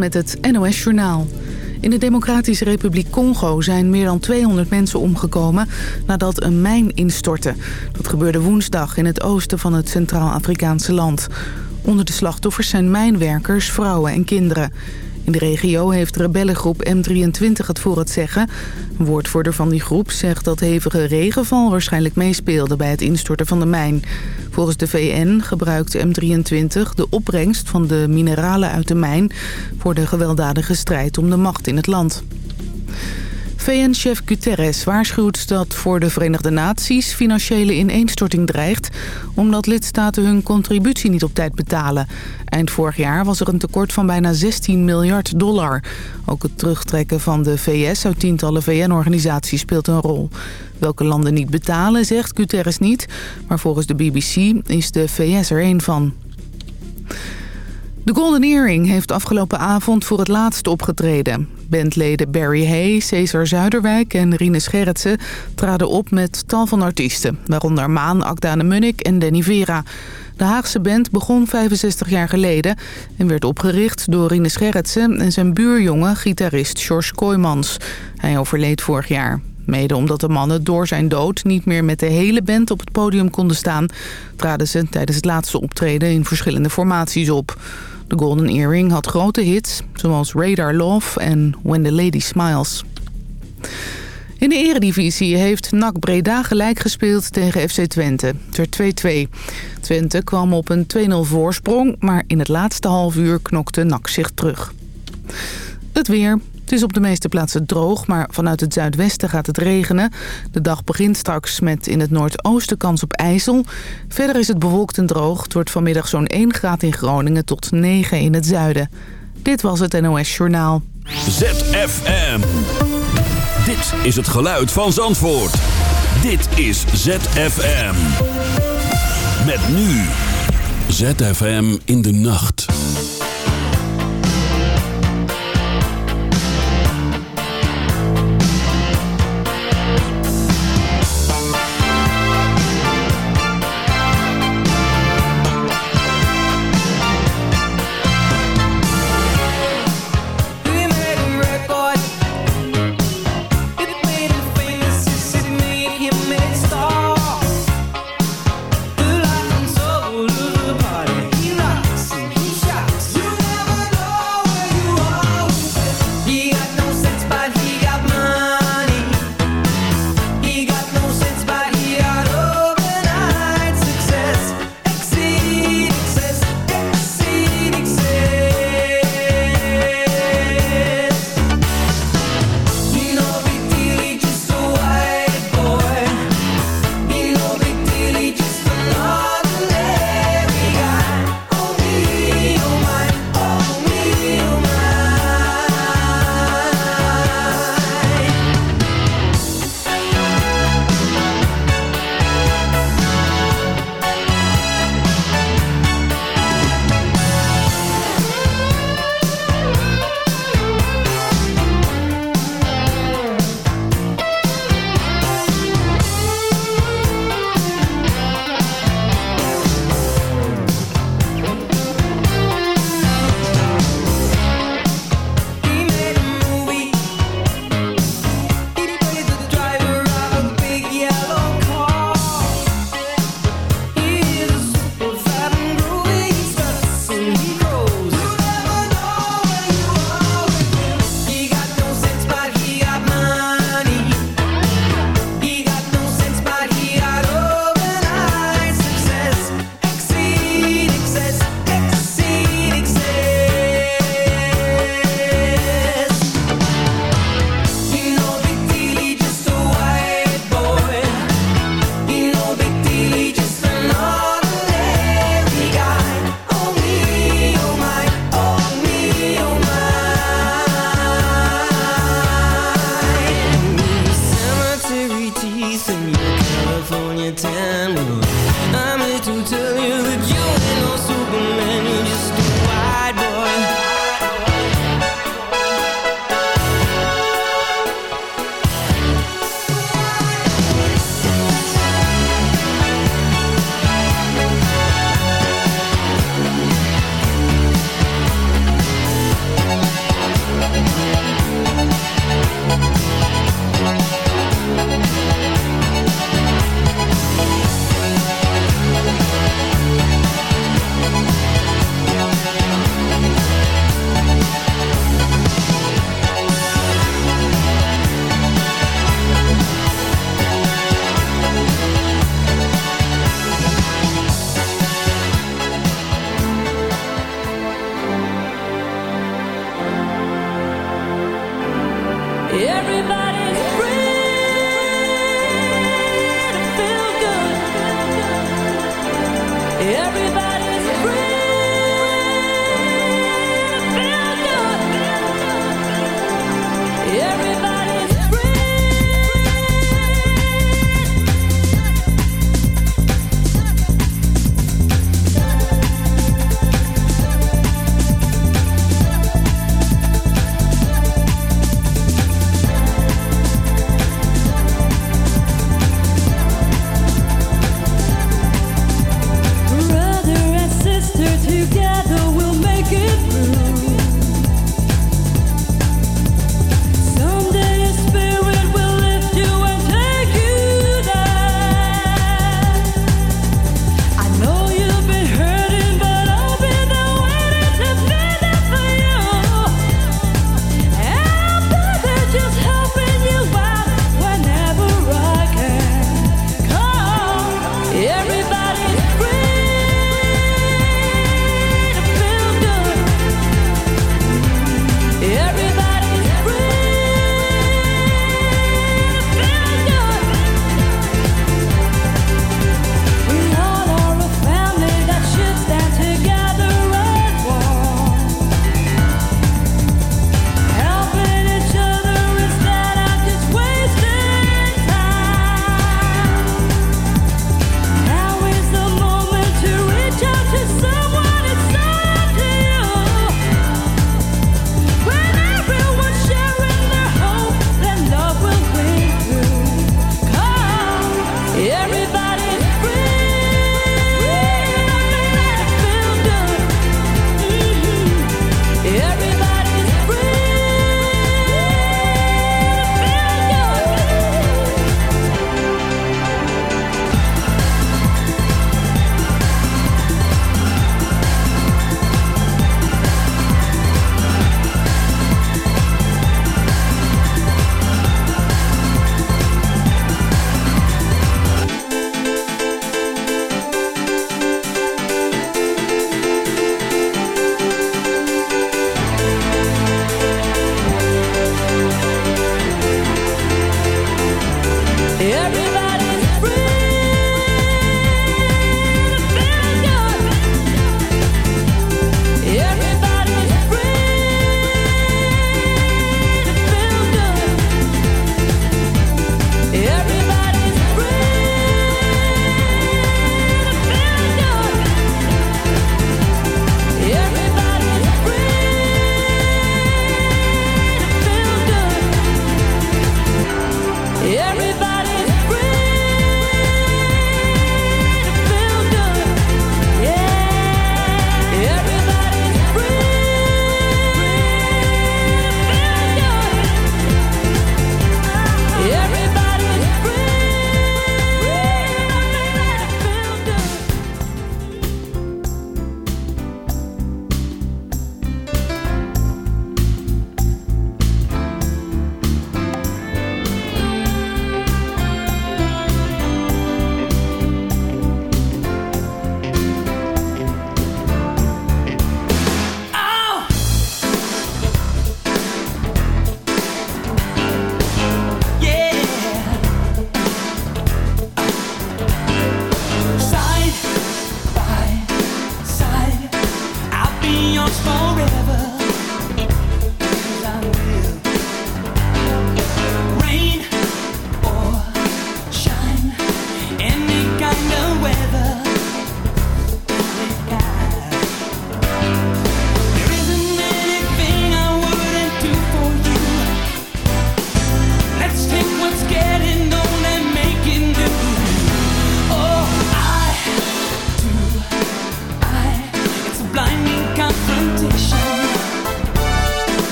met het NOS Journaal. In de Democratische Republiek Congo zijn meer dan 200 mensen omgekomen nadat een mijn instortte. Dat gebeurde woensdag in het oosten van het Centraal-Afrikaanse land. Onder de slachtoffers zijn mijnwerkers, vrouwen en kinderen. In de regio heeft rebellengroep M23 het voor het zeggen. Een woordvoerder van die groep zegt dat hevige regenval waarschijnlijk meespeelde bij het instorten van de mijn. Volgens de VN gebruikt M23 de opbrengst van de mineralen uit de mijn... voor de gewelddadige strijd om de macht in het land. VN-chef Guterres waarschuwt dat voor de Verenigde Naties financiële ineenstorting dreigt... omdat lidstaten hun contributie niet op tijd betalen. Eind vorig jaar was er een tekort van bijna 16 miljard dollar. Ook het terugtrekken van de VS uit tientallen VN-organisaties speelt een rol. Welke landen niet betalen, zegt Guterres niet. Maar volgens de BBC is de VS er één van. De Golden Earring heeft afgelopen avond voor het laatst opgetreden. Bandleden Barry Hay, Cesar Zuiderwijk en Rine Scherritsen traden op met tal van artiesten. Waaronder Maan, Akdane Munnik en Danny Vera. De Haagse band begon 65 jaar geleden en werd opgericht door Rine Scherritsen en zijn buurjongen gitarist George Kooijmans. Hij overleed vorig jaar. Mede omdat de mannen door zijn dood niet meer met de hele band op het podium konden staan... traden ze tijdens het laatste optreden in verschillende formaties op. De Golden Earring had grote hits, zoals Radar Love en When the Lady Smiles. In de eredivisie heeft NAC Breda gelijk gespeeld tegen FC Twente. Werd 2-2. Twente kwam op een 2-0 voorsprong, maar in het laatste half uur knokte NAC zich terug. Het weer. Het is op de meeste plaatsen droog, maar vanuit het zuidwesten gaat het regenen. De dag begint straks met in het noordoosten kans op ijzel. Verder is het bewolkt en droog. Het wordt vanmiddag zo'n 1 graad in Groningen tot 9 in het zuiden. Dit was het NOS Journaal. ZFM. Dit is het geluid van Zandvoort. Dit is ZFM. Met nu. ZFM in de nacht.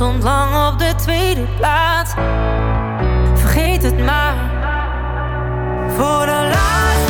van Zandvoort. Dit is ZFM. Oh,